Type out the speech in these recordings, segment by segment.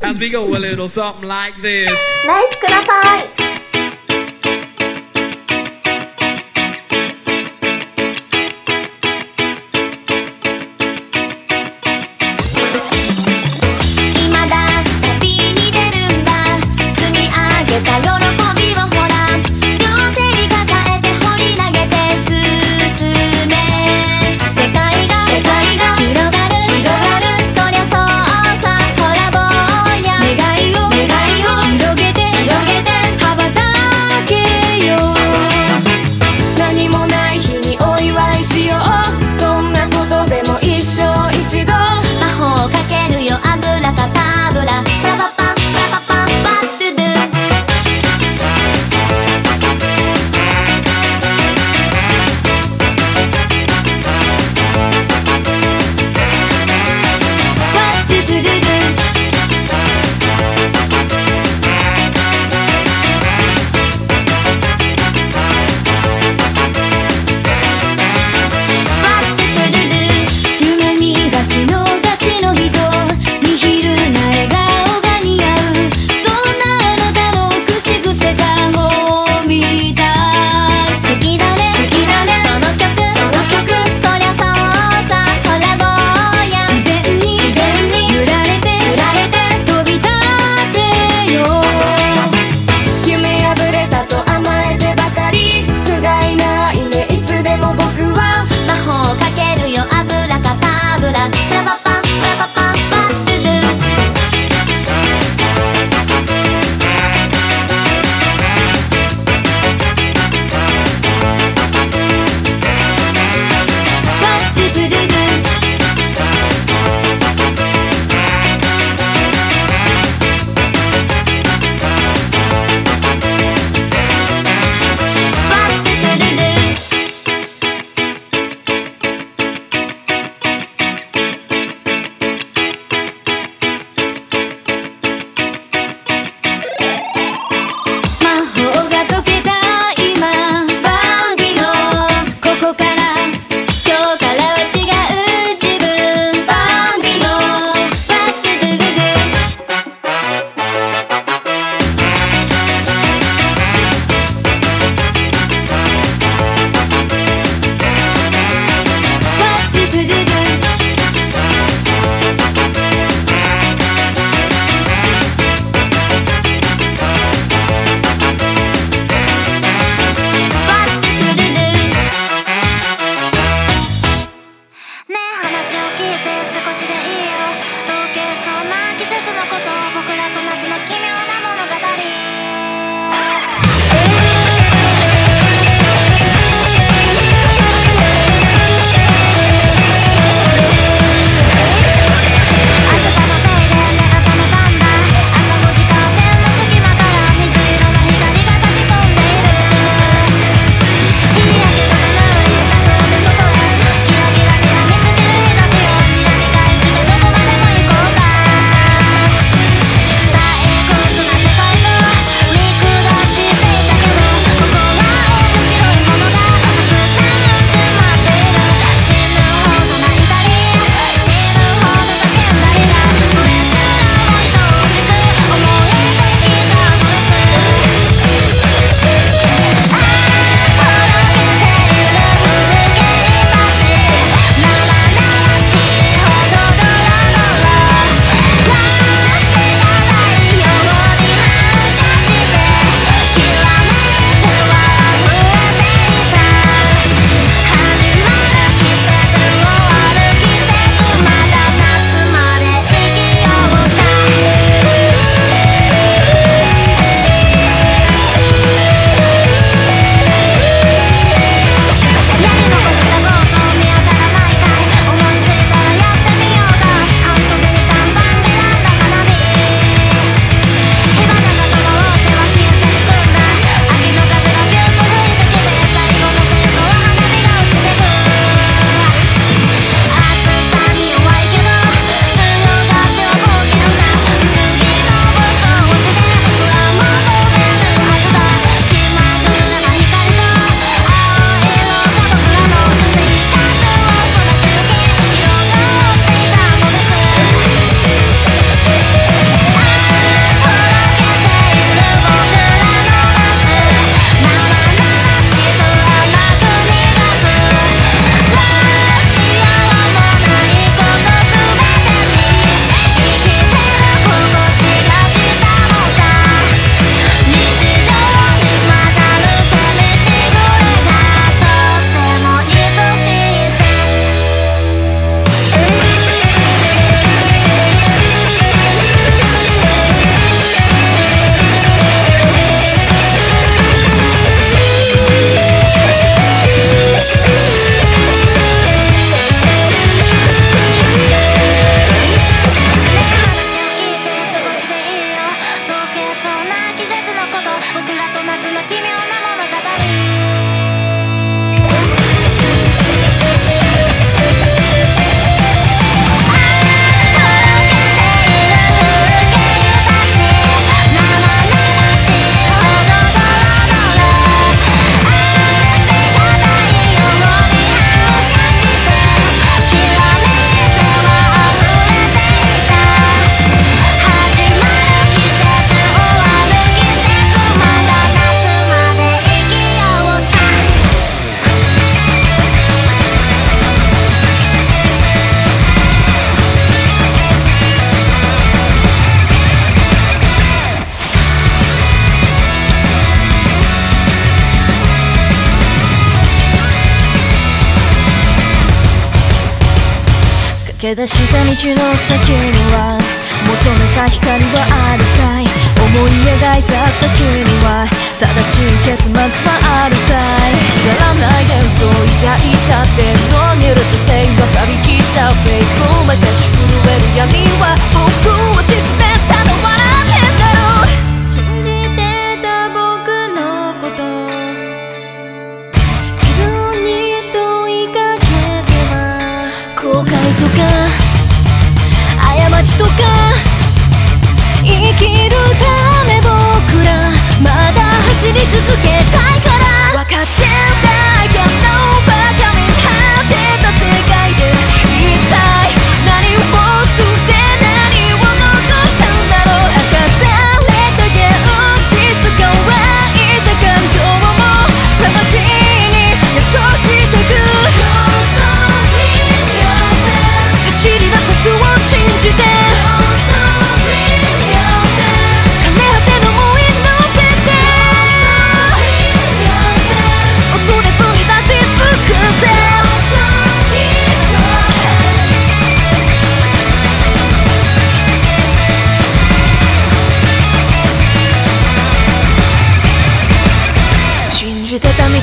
As we go a little something like this. Nice, good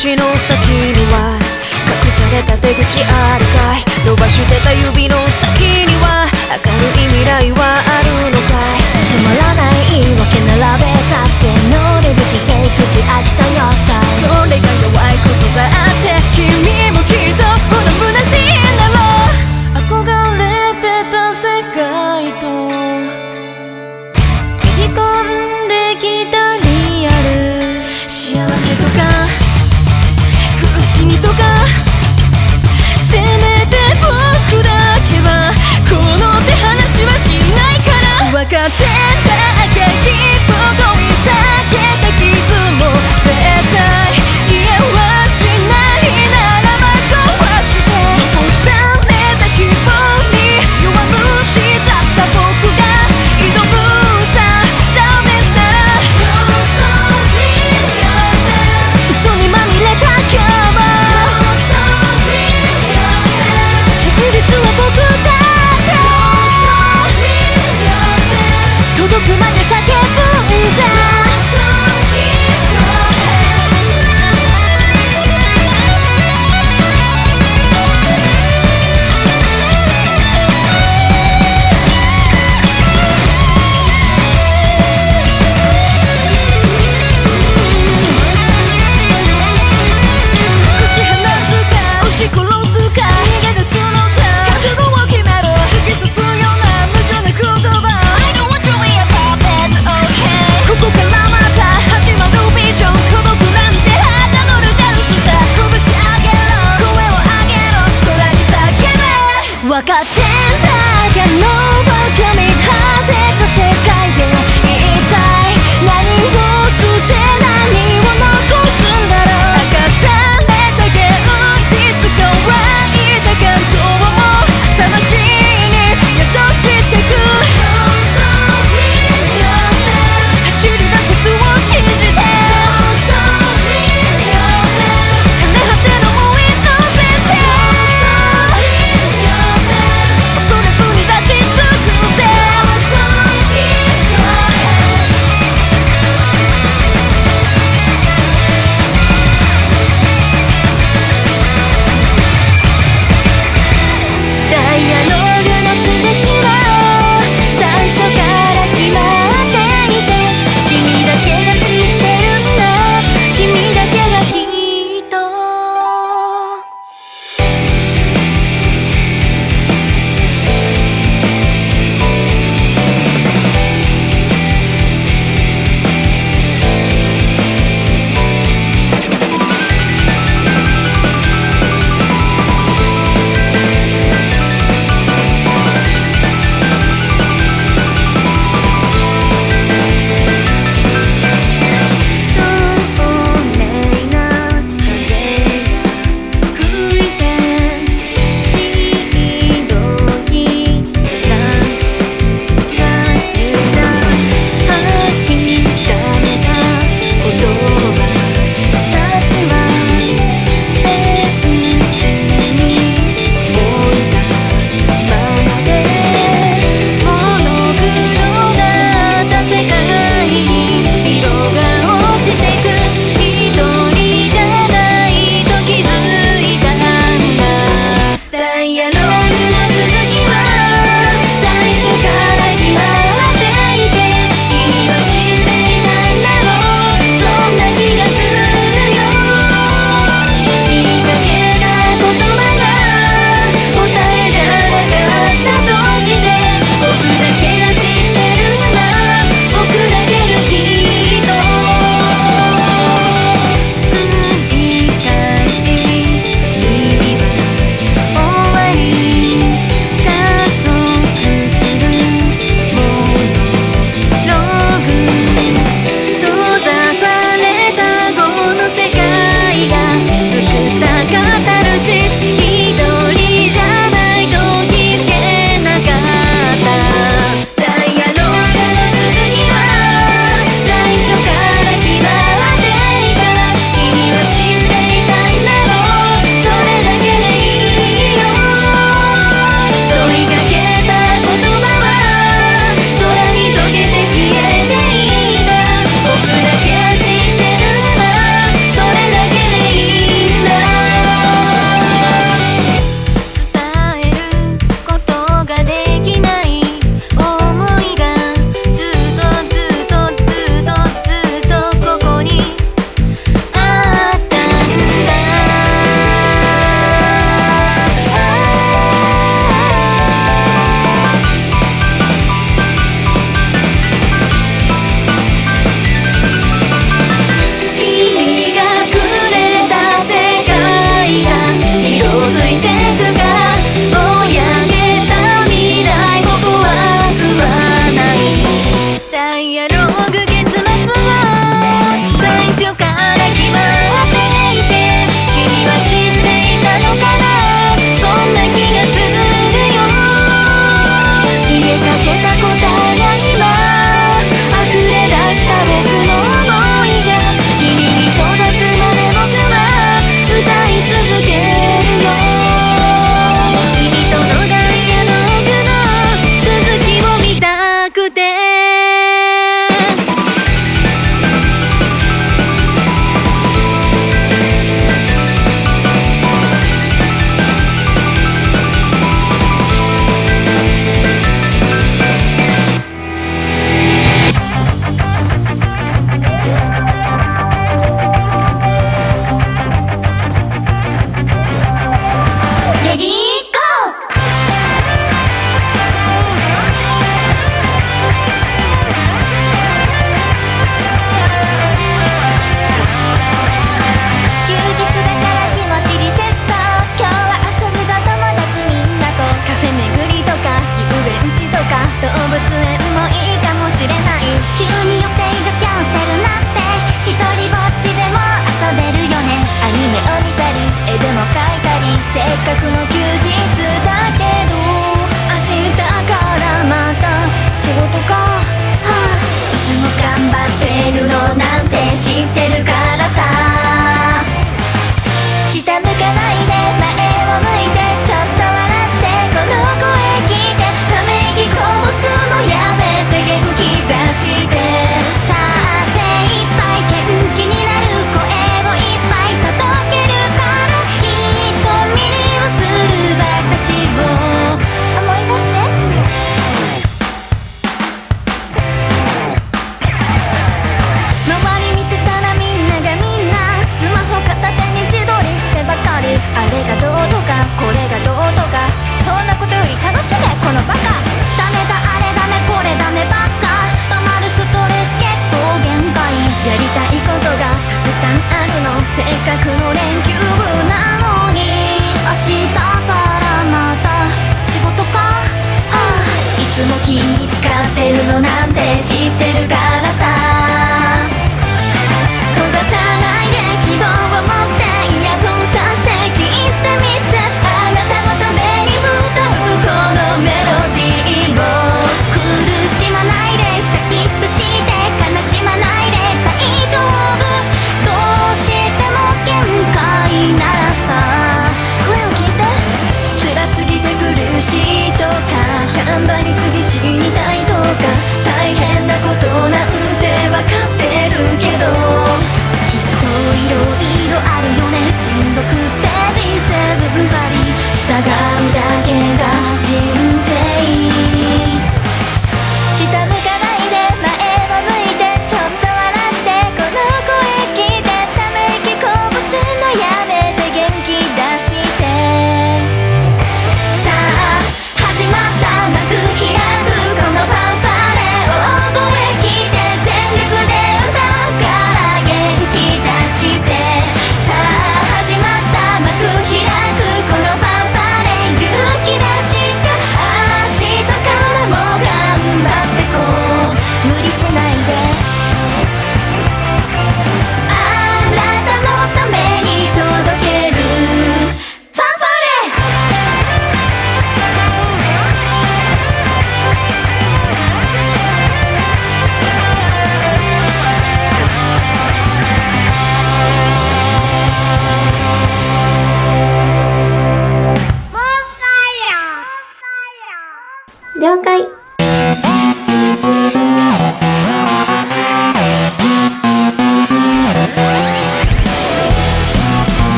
口の先には隠された出口あるかい伸ばしてた指の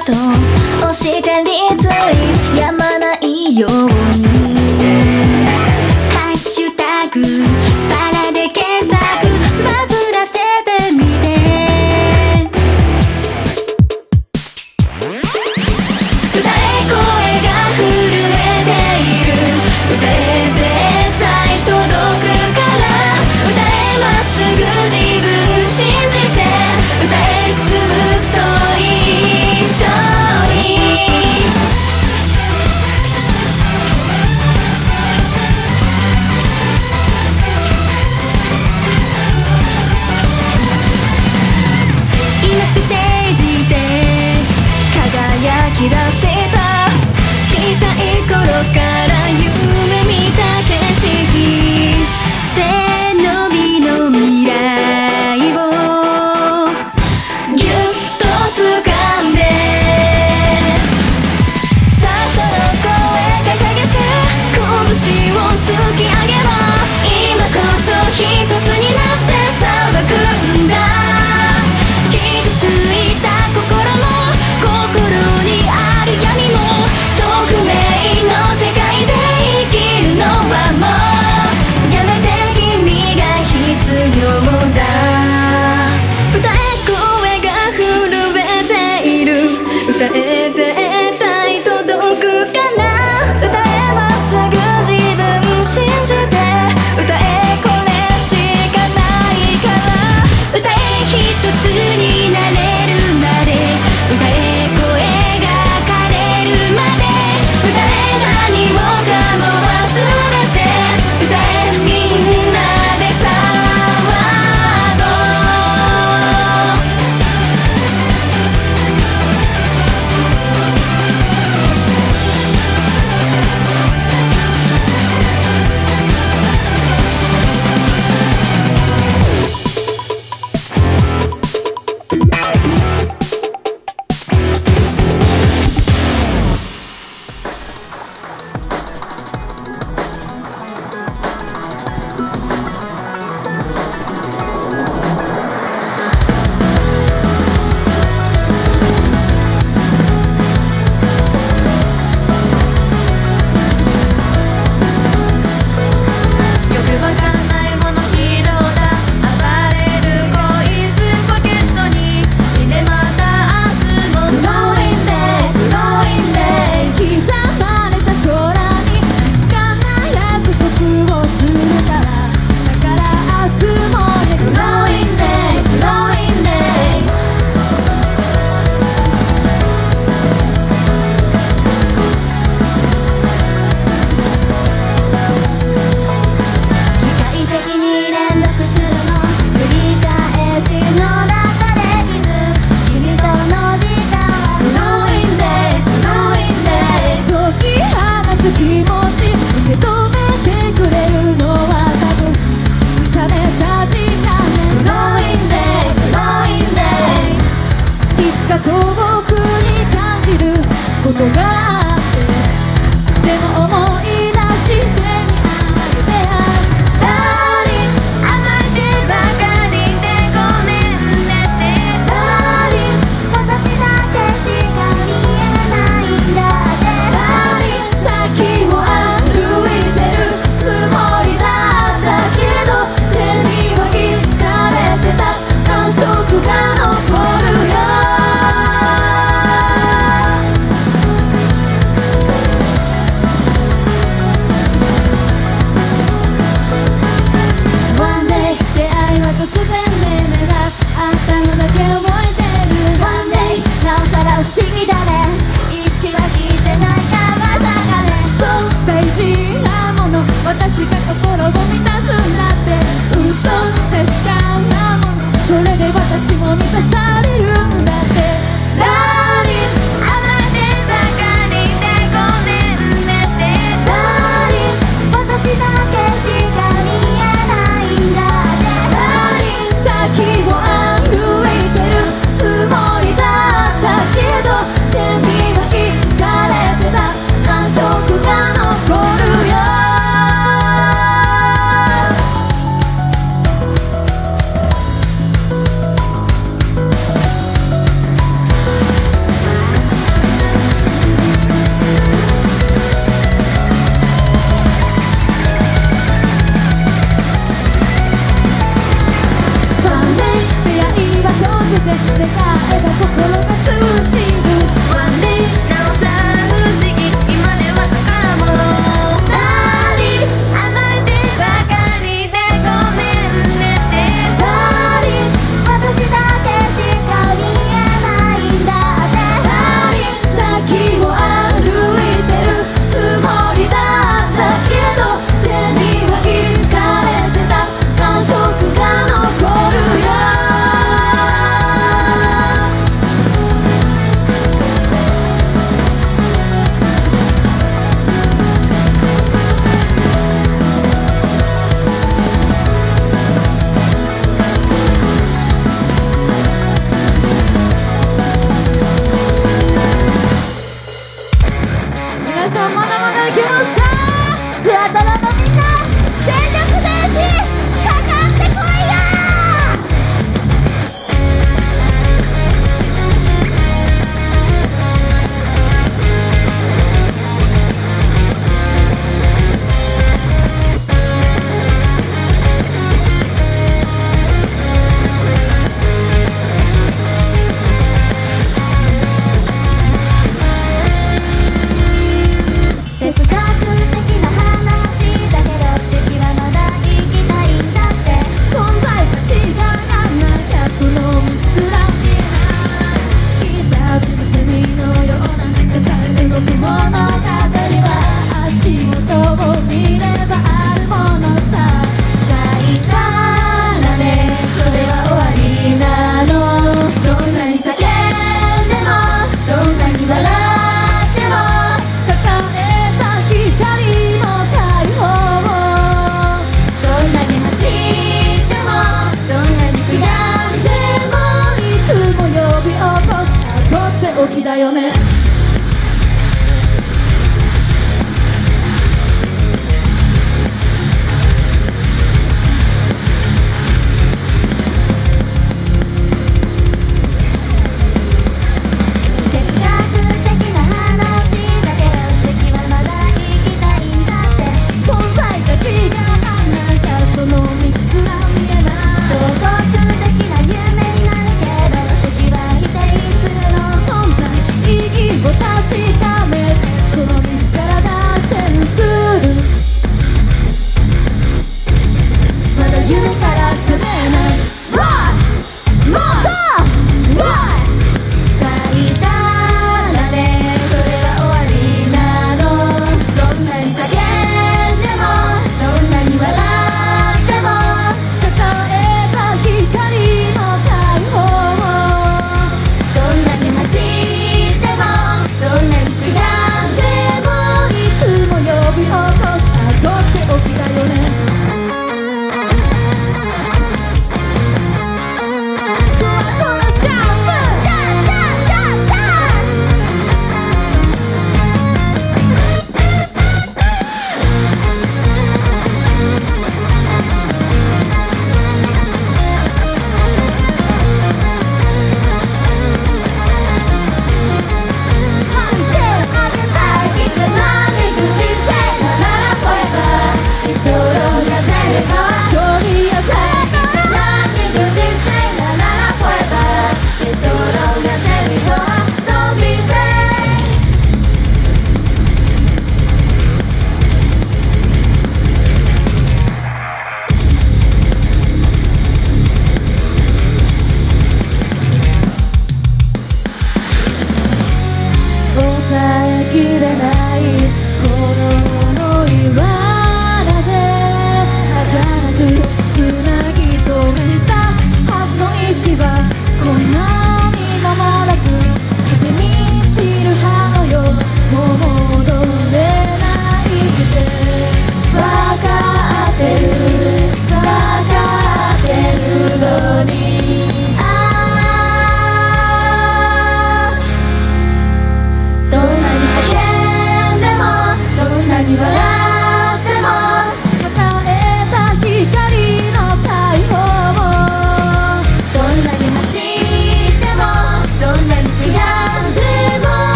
と押して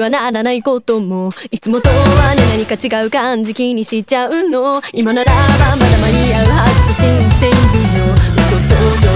はならないことも。いつもとはね何か違う感じ気にしちゃうの。今ならばまだ間に合うはずと信じているの。嘘登場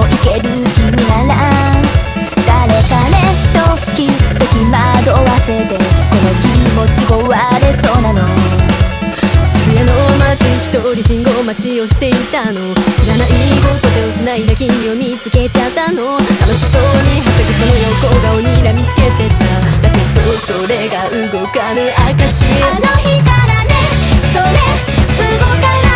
もいける君なら誰かね時々惑わせてこの気持ち壊れそうなの。渋谷の街一人信号待ちをしていたの。知らないこと手をないだ君を見つけちゃったの。楽しそうにはしゃぐその横顔にらみつけてた。だけどそれが動かぬ証あの日からねそれ動かない。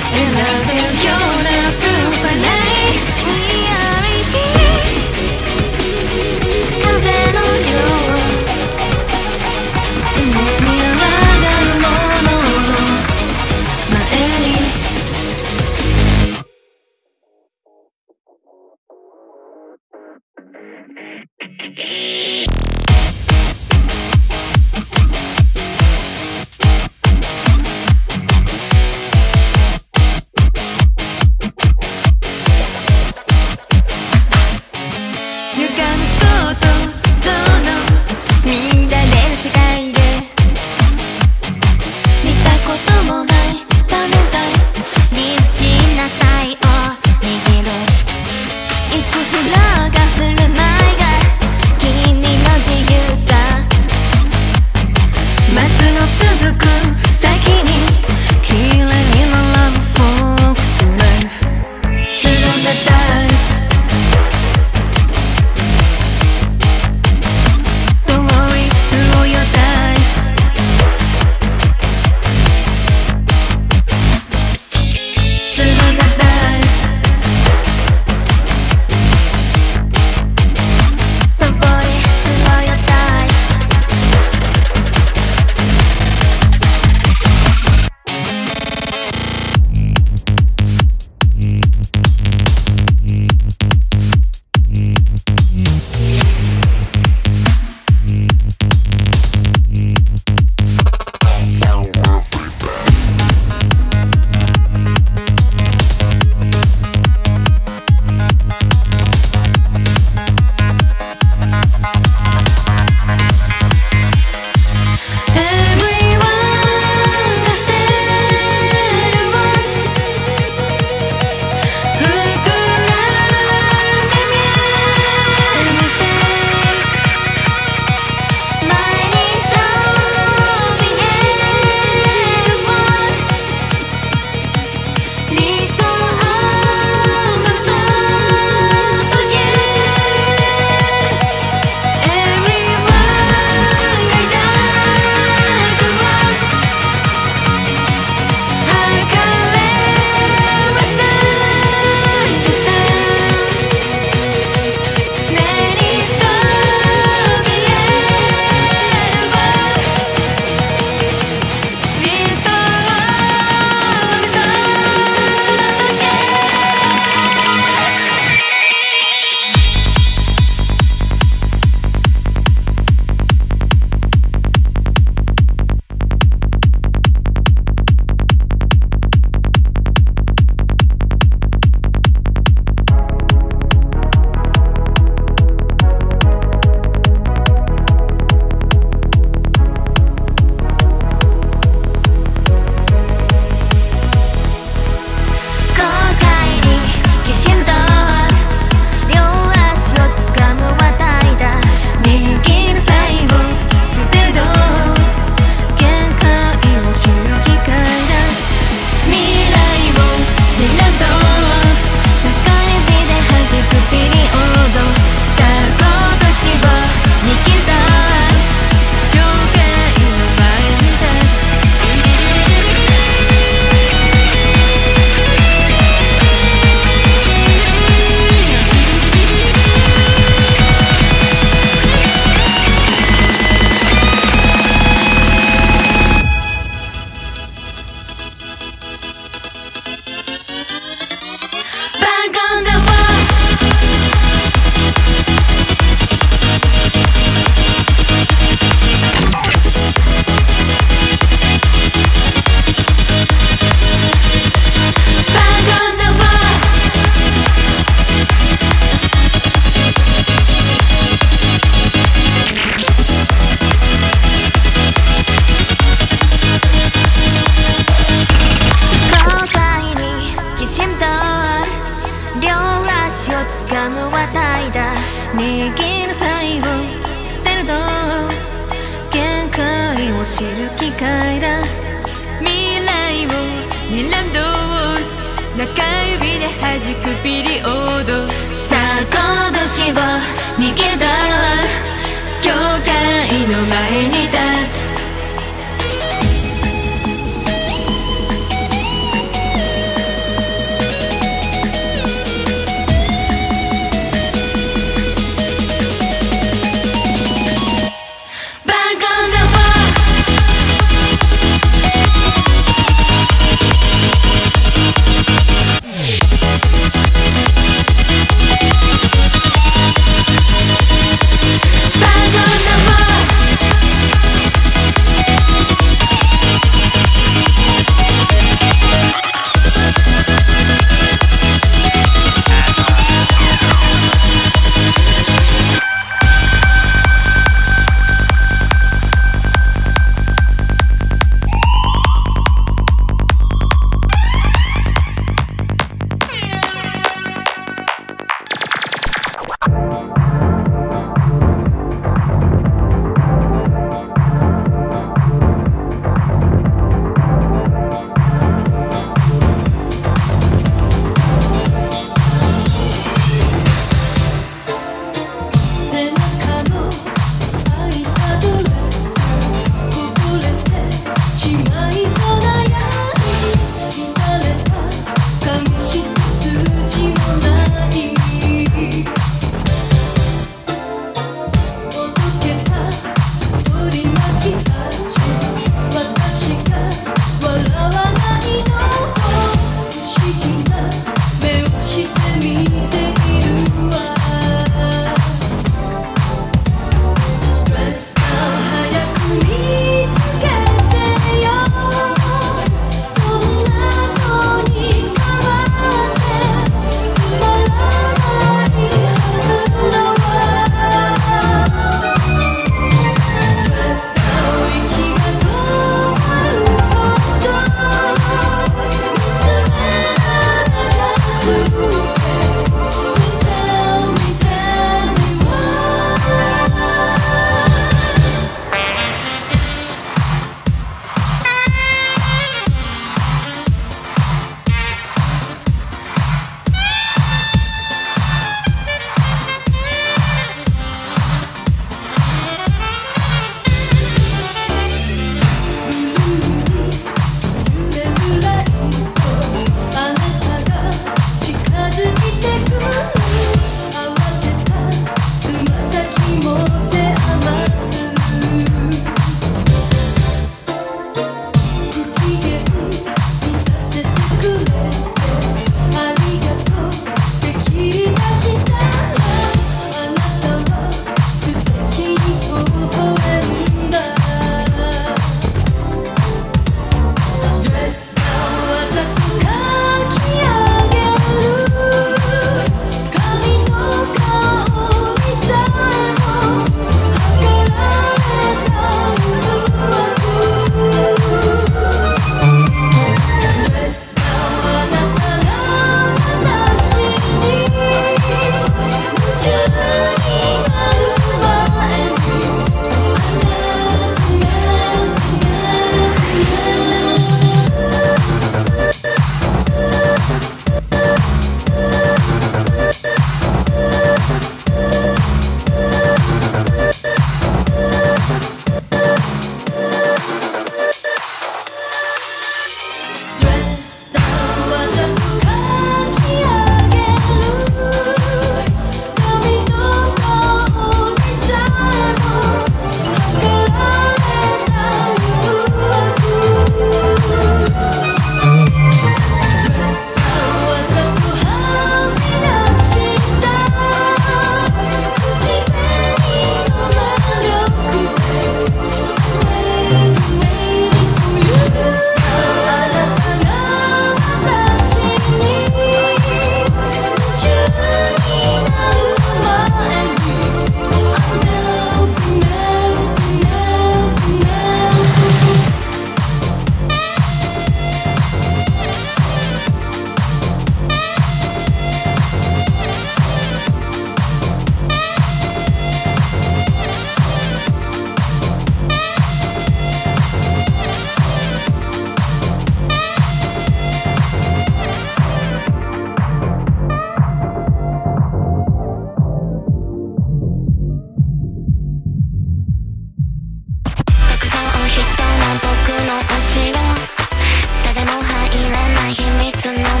I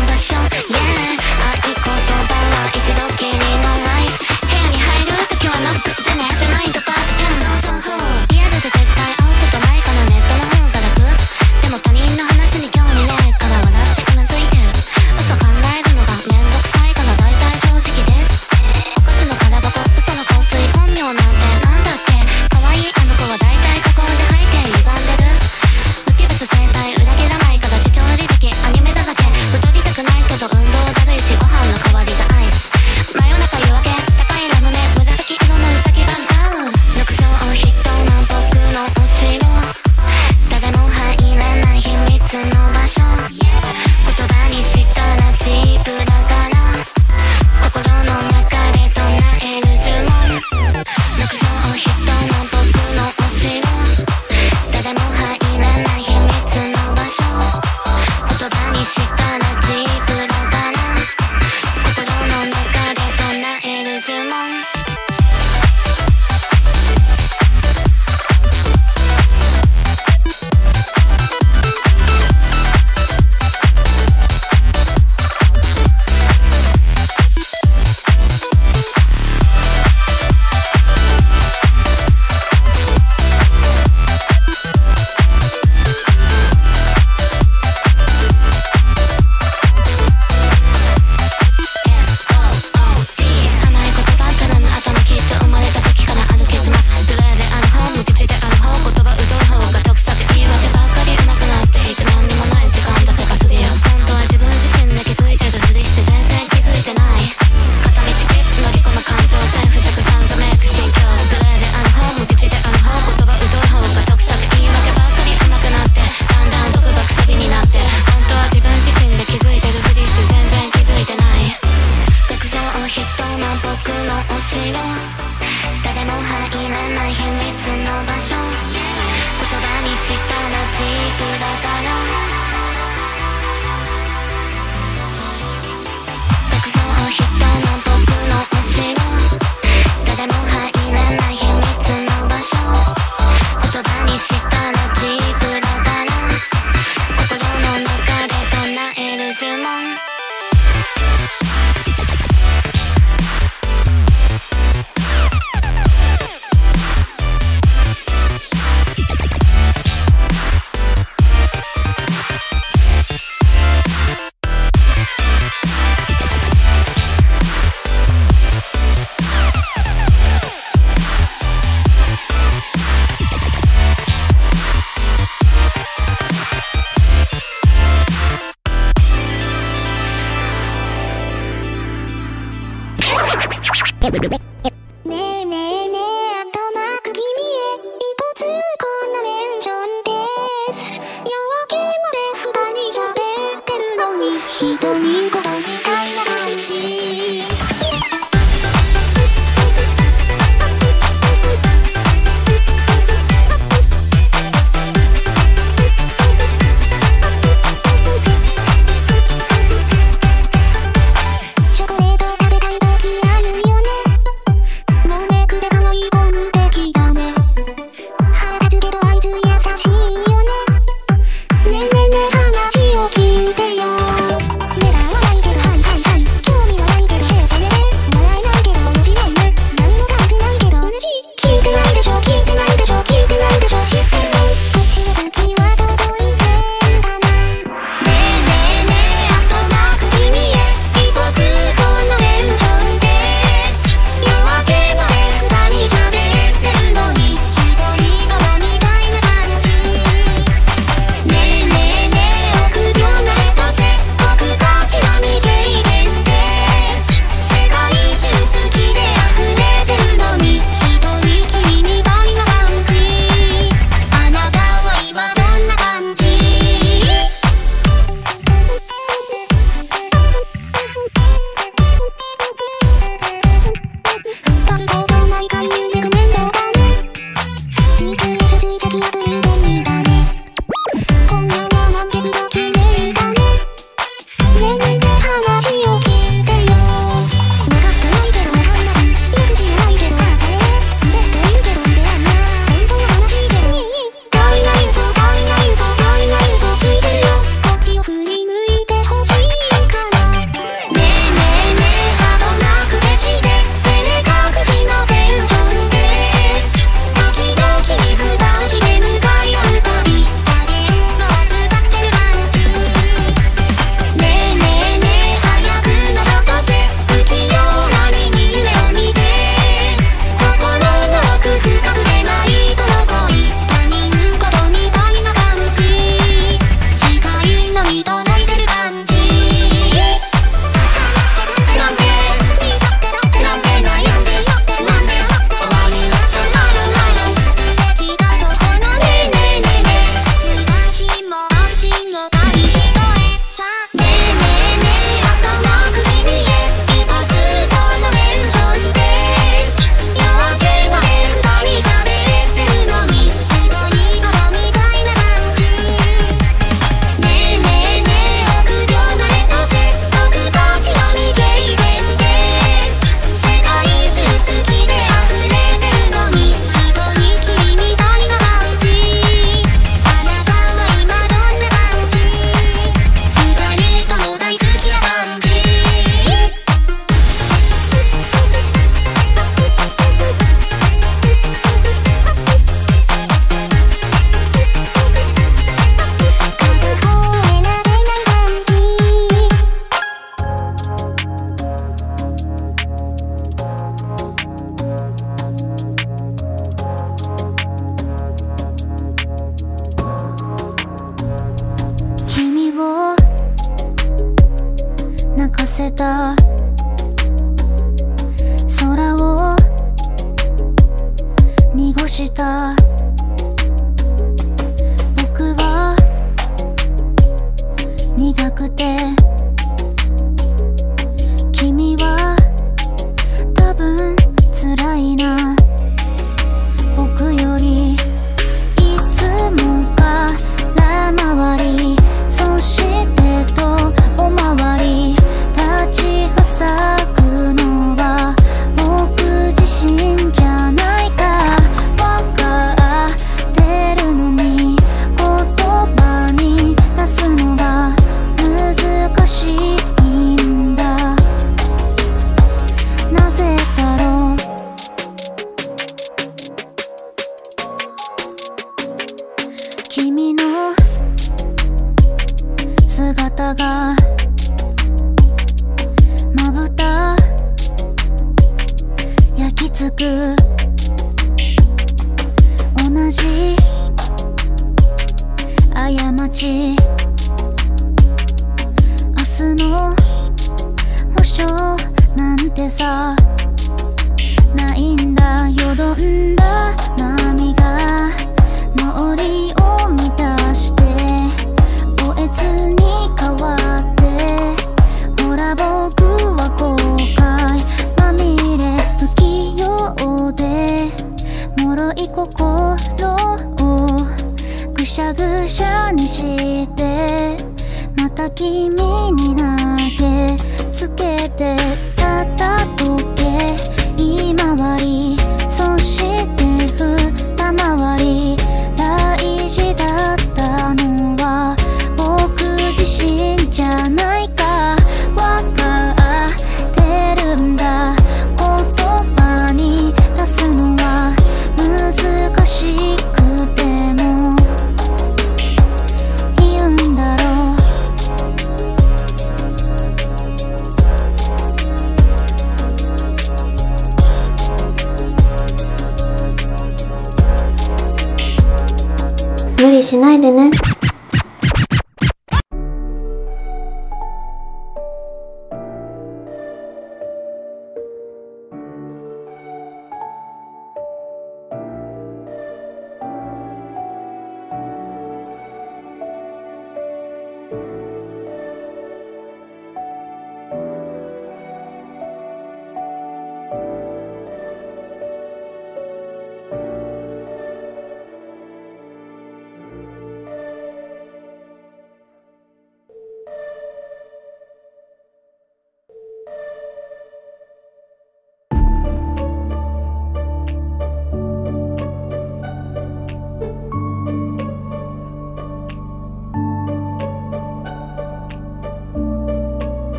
哥。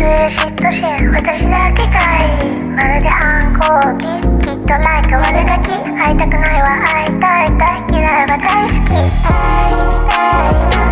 失妬心私だけかい。まるで反抗期。きっとライト悪ガキ。会いたくないわ。会いたい。大嫌いは大好き。会いたい。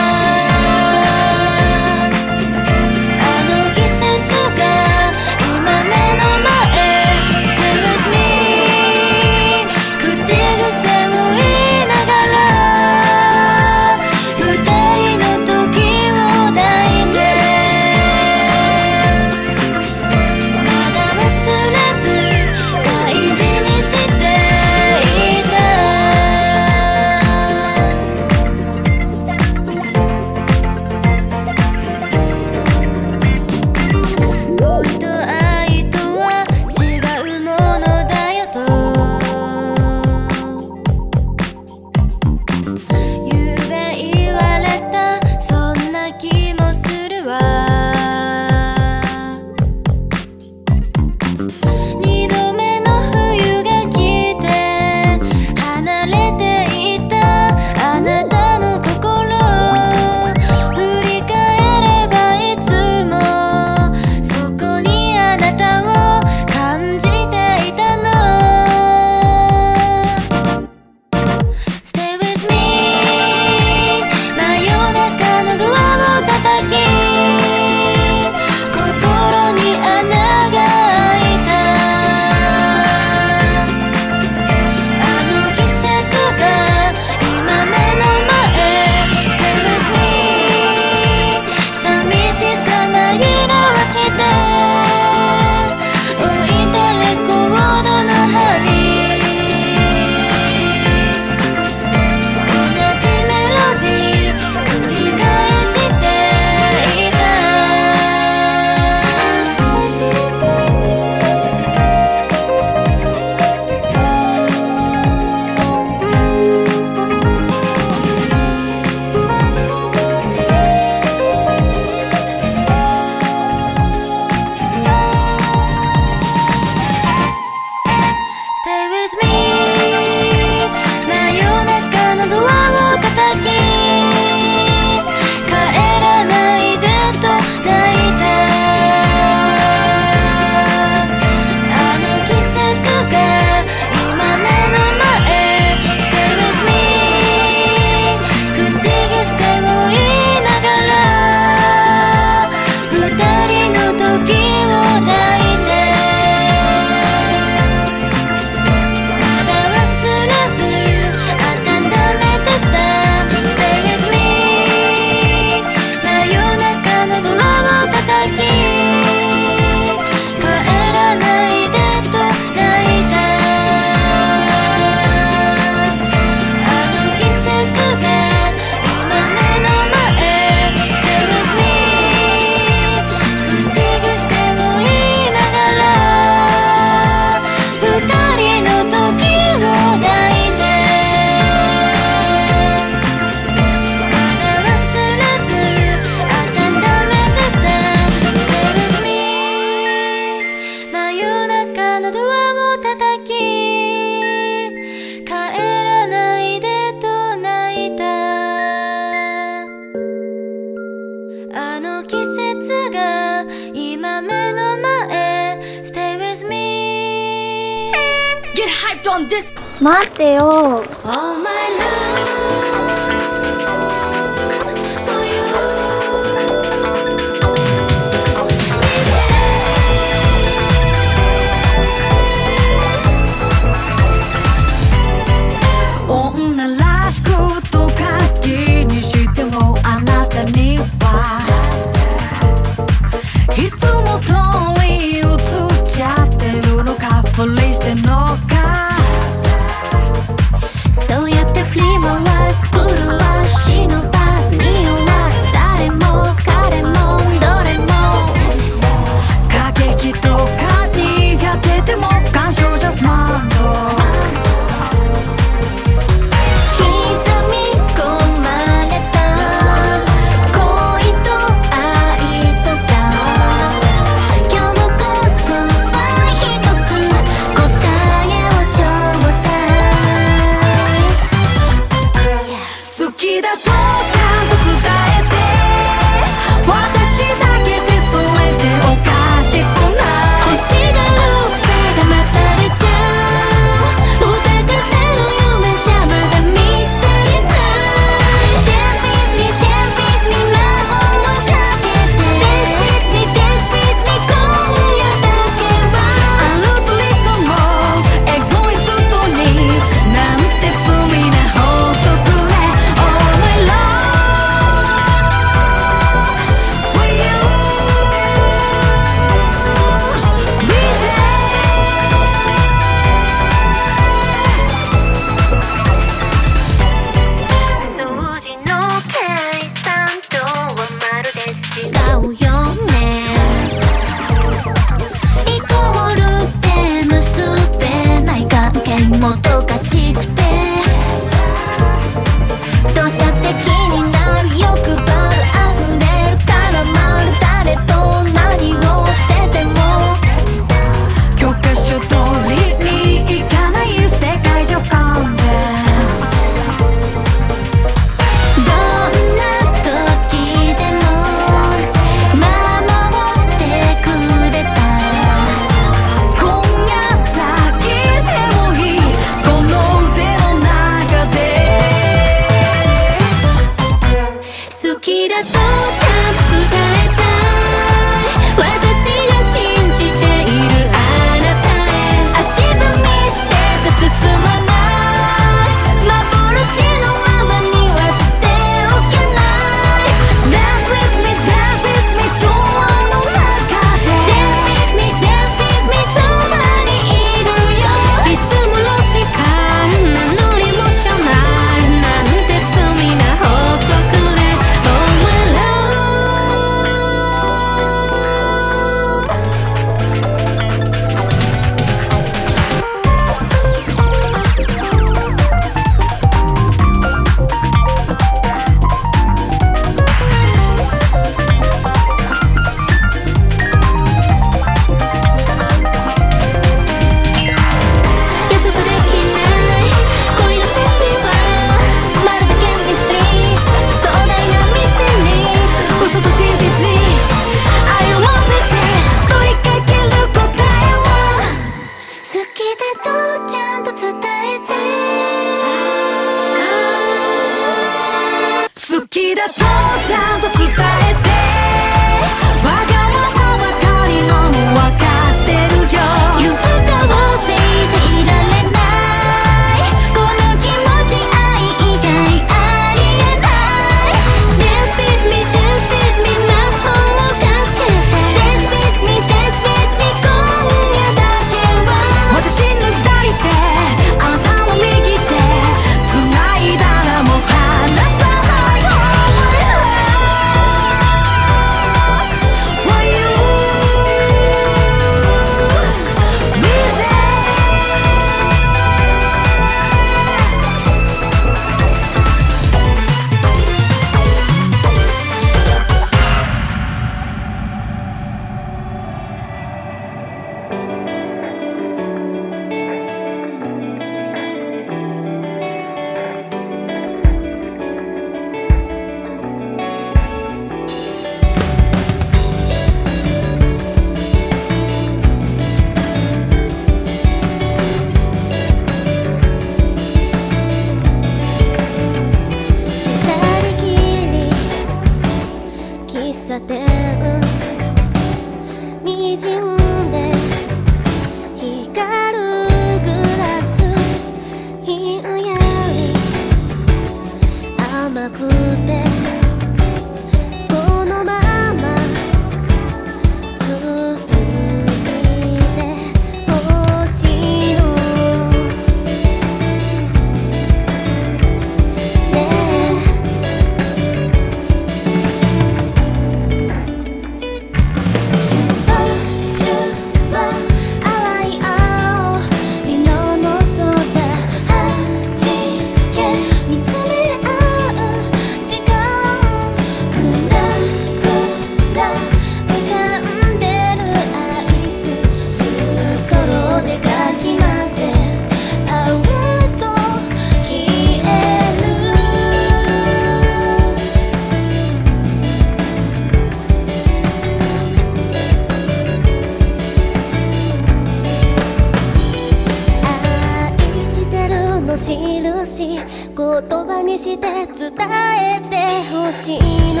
印言葉にして伝えてほしいの。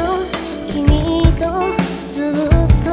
君とずっと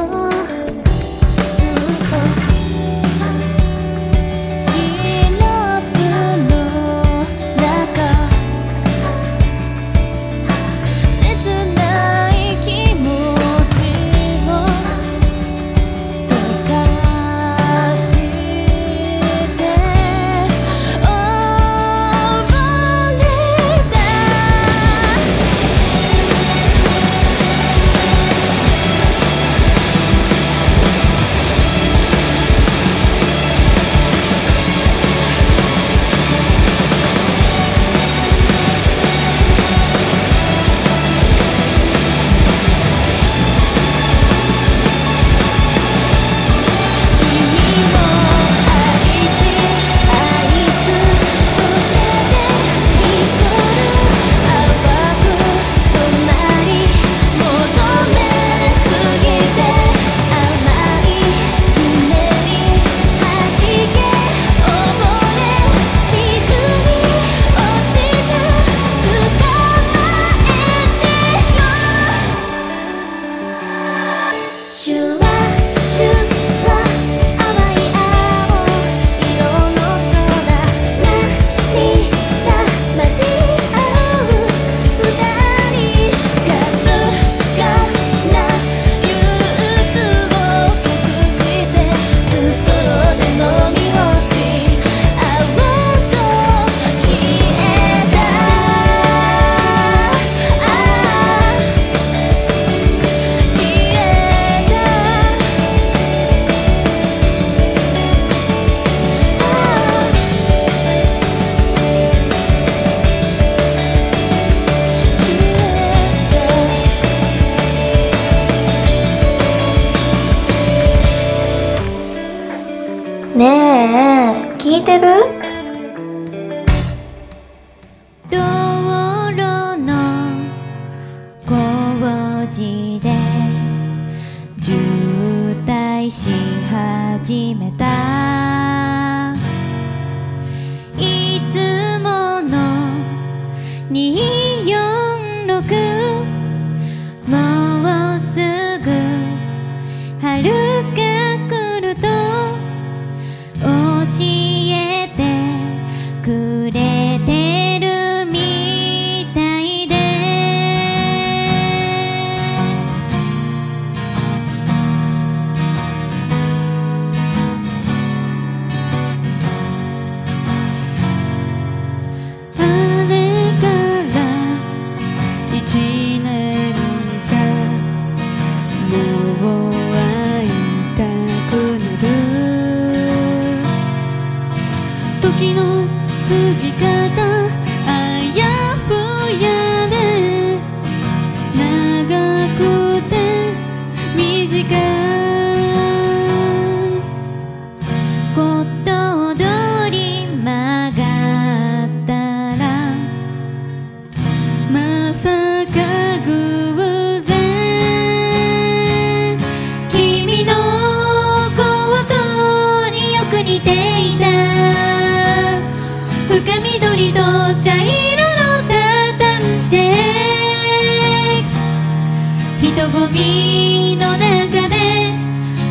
愛の中で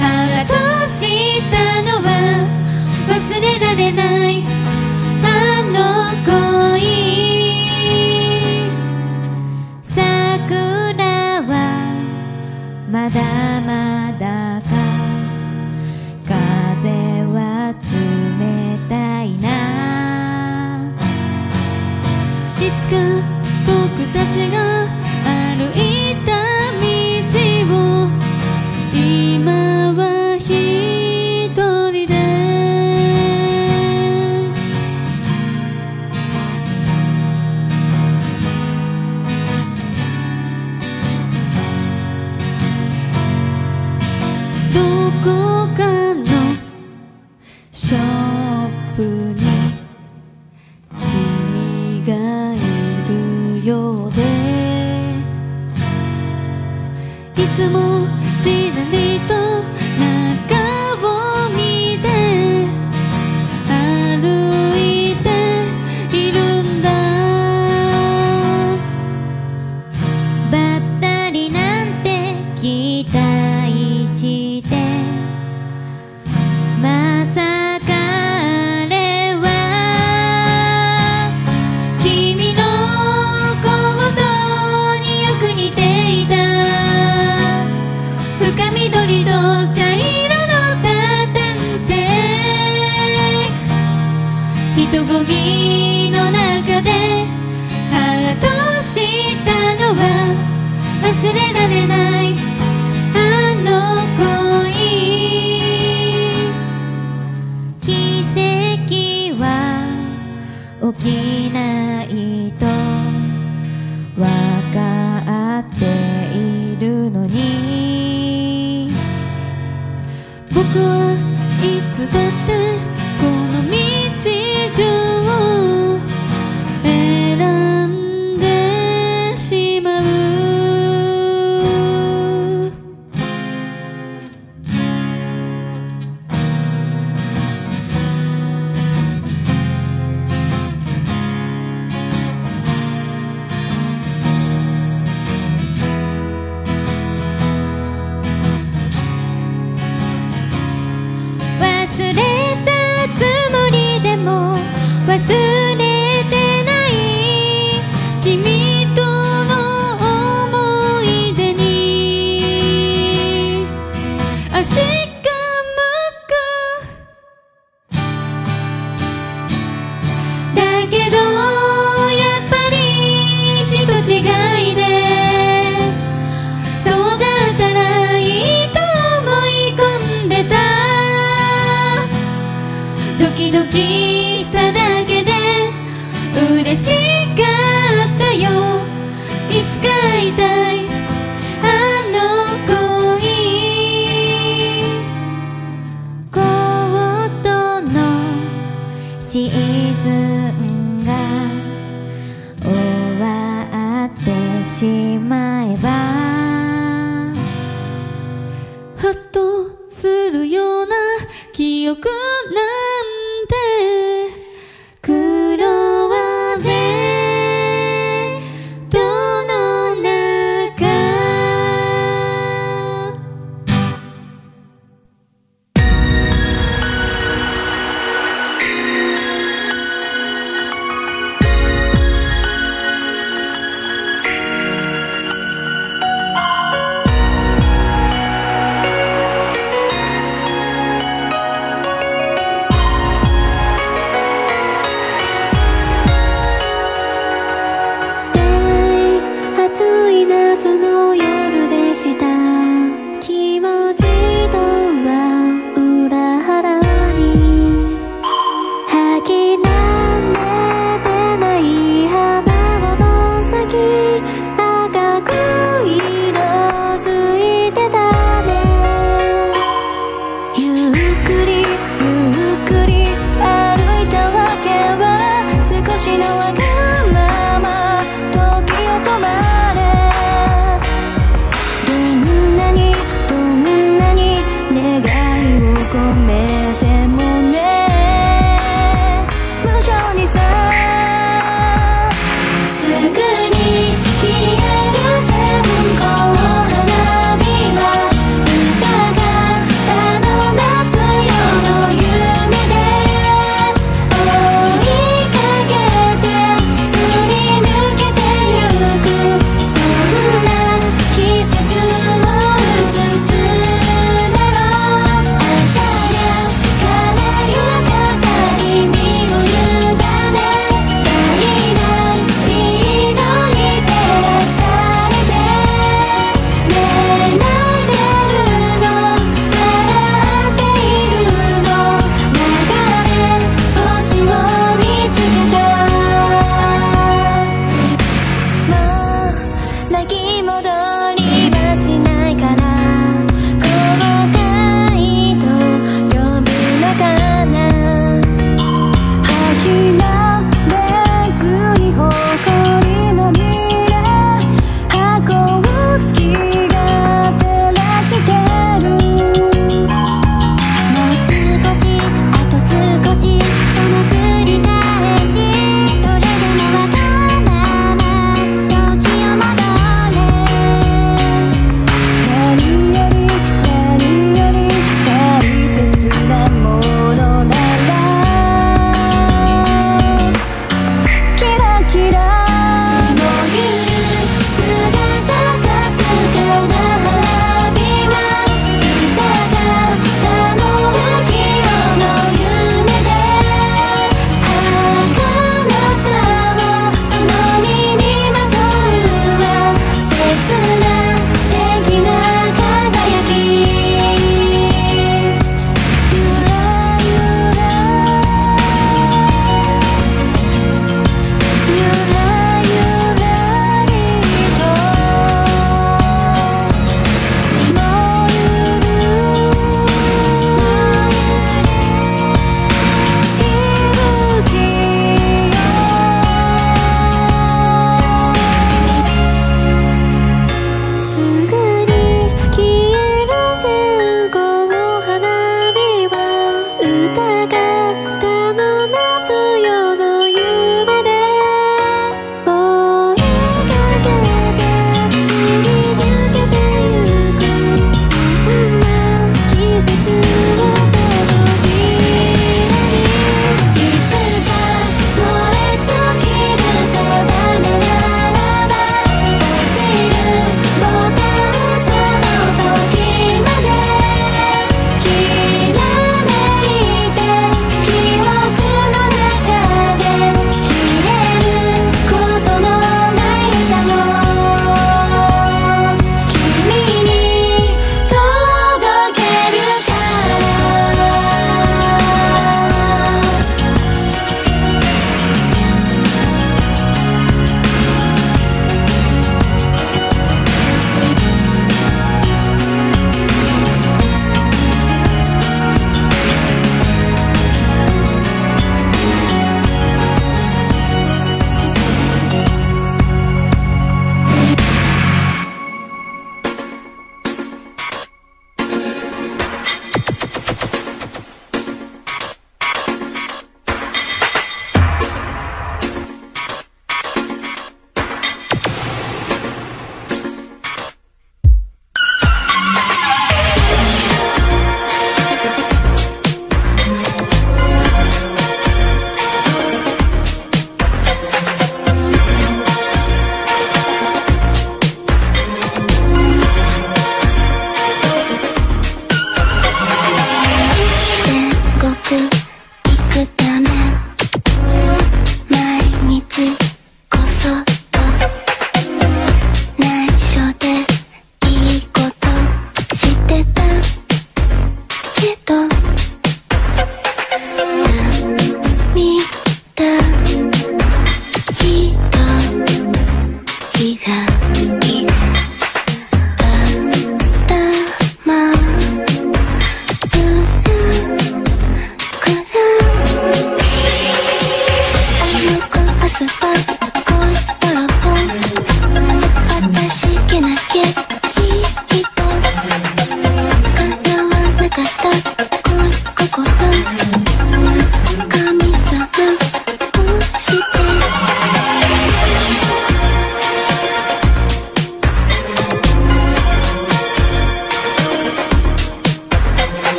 ハーしたのは忘れられないあの恋。桜はまだまだか風は冷たいな。いつか僕たちが歩いてつも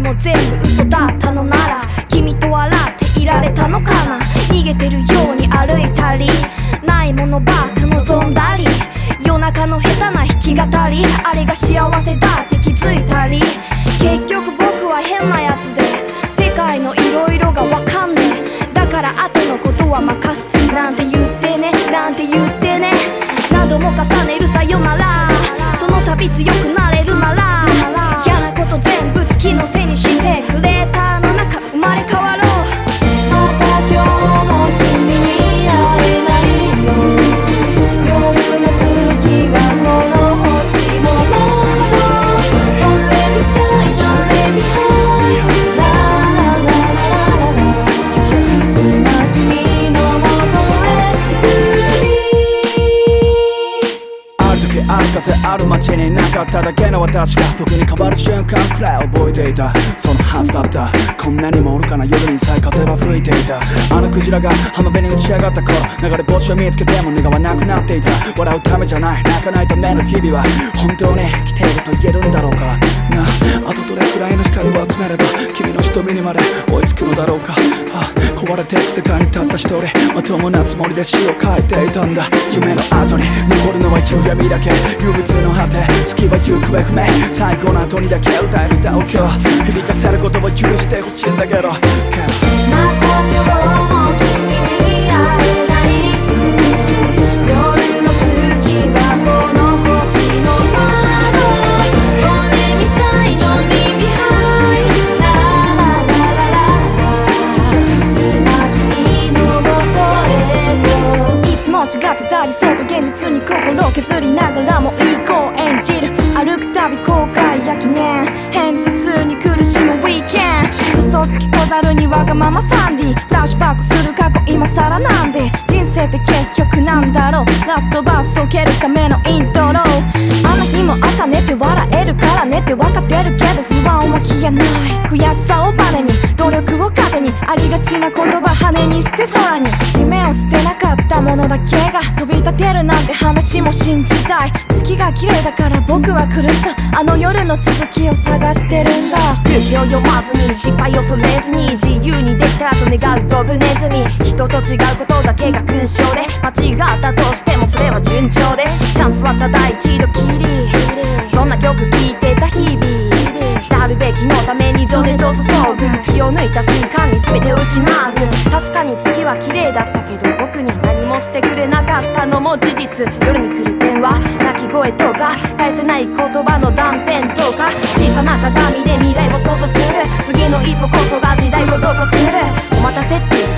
も全部嘘だったのなら君と笑っていられたのかな。逃げてるように歩いたりないものばっか望んだり夜中の下手な弾き語りあれが幸せだって私が僕に変わる瞬間くらい覚えていた。そのはずだった。こんなにも愚かな夜にさえ風は吹いていた。あのクジラが浜辺に打ち上がった頃流れ星を見つけても願わなくなっていた。笑うためじゃない泣かないための日々は本当に来ていると言えるんだろうか。な。あとどれくらいの光を集めれば君の瞳にまで追いつくのだろうか。壊れていく世界にたった一人まともなつもりで詩を書いていたんだ。夢の後に残るのは夕闇だけ憂鬱の果て。月は行方不明。最後の後にだけ歌える歌を今日。響かせることは許してほしいんだけど。削りながらもいい子を演じる。歩くたび後悔や記念。偏頭痛に苦しむウィーケン。嘘つき小猿にわがままサンディフラッシュバックする過去今更なんで人生って結局なんだろう。ラストバースを蹴るためのイントロ。あの日もあったねって笑えるからねって分かってるけど不安は消えない。悔しさをバネに。努力を糧に。ありがちな言葉羽にして空に。夢を捨てなかったものだけが飛び立てるなんて話も信じたい。月が綺麗だから僕は狂った。あの夜の続きを探してるんだ。空気を読まずに失敗を恐れずに自由にできたらと願うドブネズミ。人と違うことだけが勲章で。間違ったとしてもそれは順調で。チャンスはただ一度きり。そんな曲聴いてた日々。来るべきのために情熱を注ぐ。気を抜いた瞬間に全て失う。確かに月は綺麗だったけど僕に何してくれなかったのも事実。夜に来る電話泣き声とか返せない言葉の断片とか小さな鏡で未来を想像する。次の一歩こそが時代をどこする。お待たせって言っ